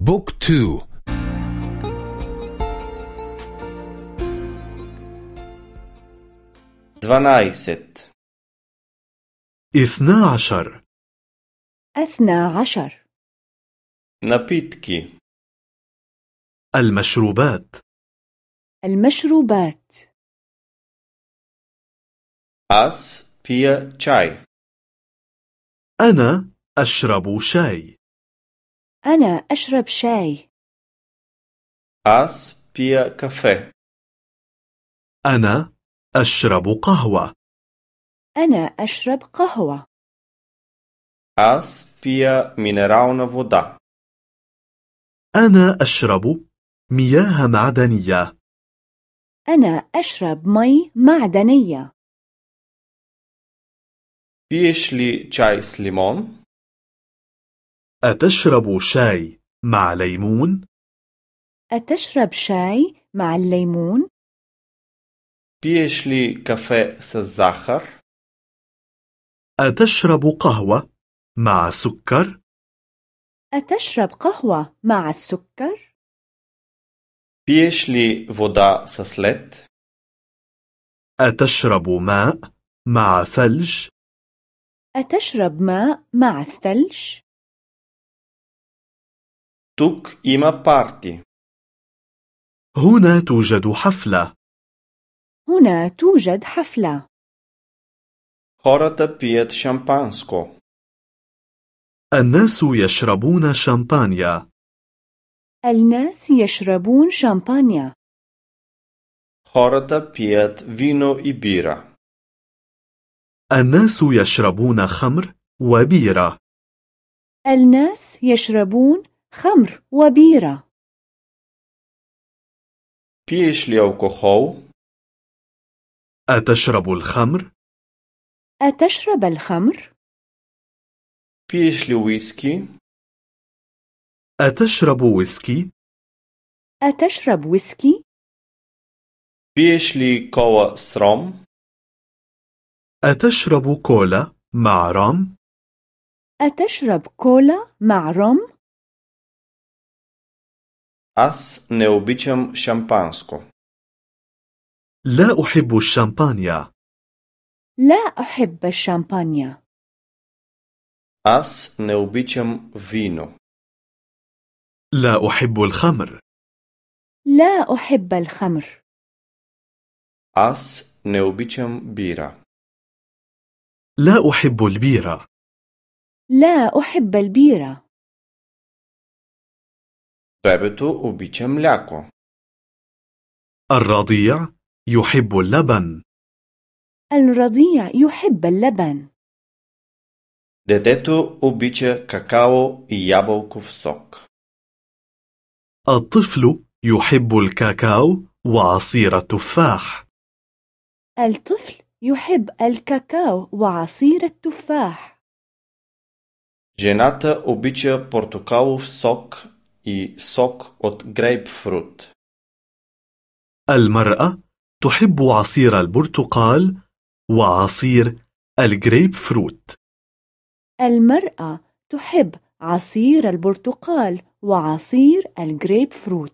Book two дванайсет اثنا عشر اثنى عشر Напитки المشروبات المشروبات Аз пия чай أنا أشرب شاي أنا أشرب شاي аз пия кафе أنا أشرب قهوة أنا أشرب قهوة аз пия минерална вода أنا أشرب مياه معدنية أنا أشرب مي معدنية пиеш ли чай с лимон أتشرب شاي مع ليمون؟ أتشرب شاي مع الليمون؟ пиеш ли кафе с захар أتشرب قهوة مع سكر؟ أتشرب قهوة مع السكر؟ пиеш ли вода с лед أتشرب ماء مع ثلج؟ أتشرب ماء مع الثلج؟ тук има парти هنا توجد حفلة هنا توجد حفلة хората пият шампанско الناس يشربون شامبانيا الناس يشربون شامبانيا хората пият вино и бира الناس يشربون خمر وبيرة الناس يشربون خمر وبيرة بيش لي الكحول؟ أتشرب الخمر؟ أتشرب الخمر؟ بيش لي ويسكي؟ أتشرب ويسكي؟ أتشرب ويسكي؟ بيش لي كولا سرام؟ أتشرب كولا مع رام؟ أتشرب كولا مع رام؟ аз не обичам шампанско لا أحب الشامبانيا لا أحب الشامبانيا аз не обичам вино لا أحب الخمر لا أحب الخمر аз не обичам бира لا أحب البيرة لا أحب البيرة бебето обича мляко الرضيع يحب اللبن الرضيع يحب اللبن детето обича какао и ябълков сок الطفل يحب الكاكاو وعصير التفاح الطفل يحب الكاكاو وعصير التفاح жената обича портокалов сок и сок от грейпфрут المرأة تحب عصير البرتقال وعصير الجريب فروت المرأة تحب عصير البرتقال وعصير الجريب فروت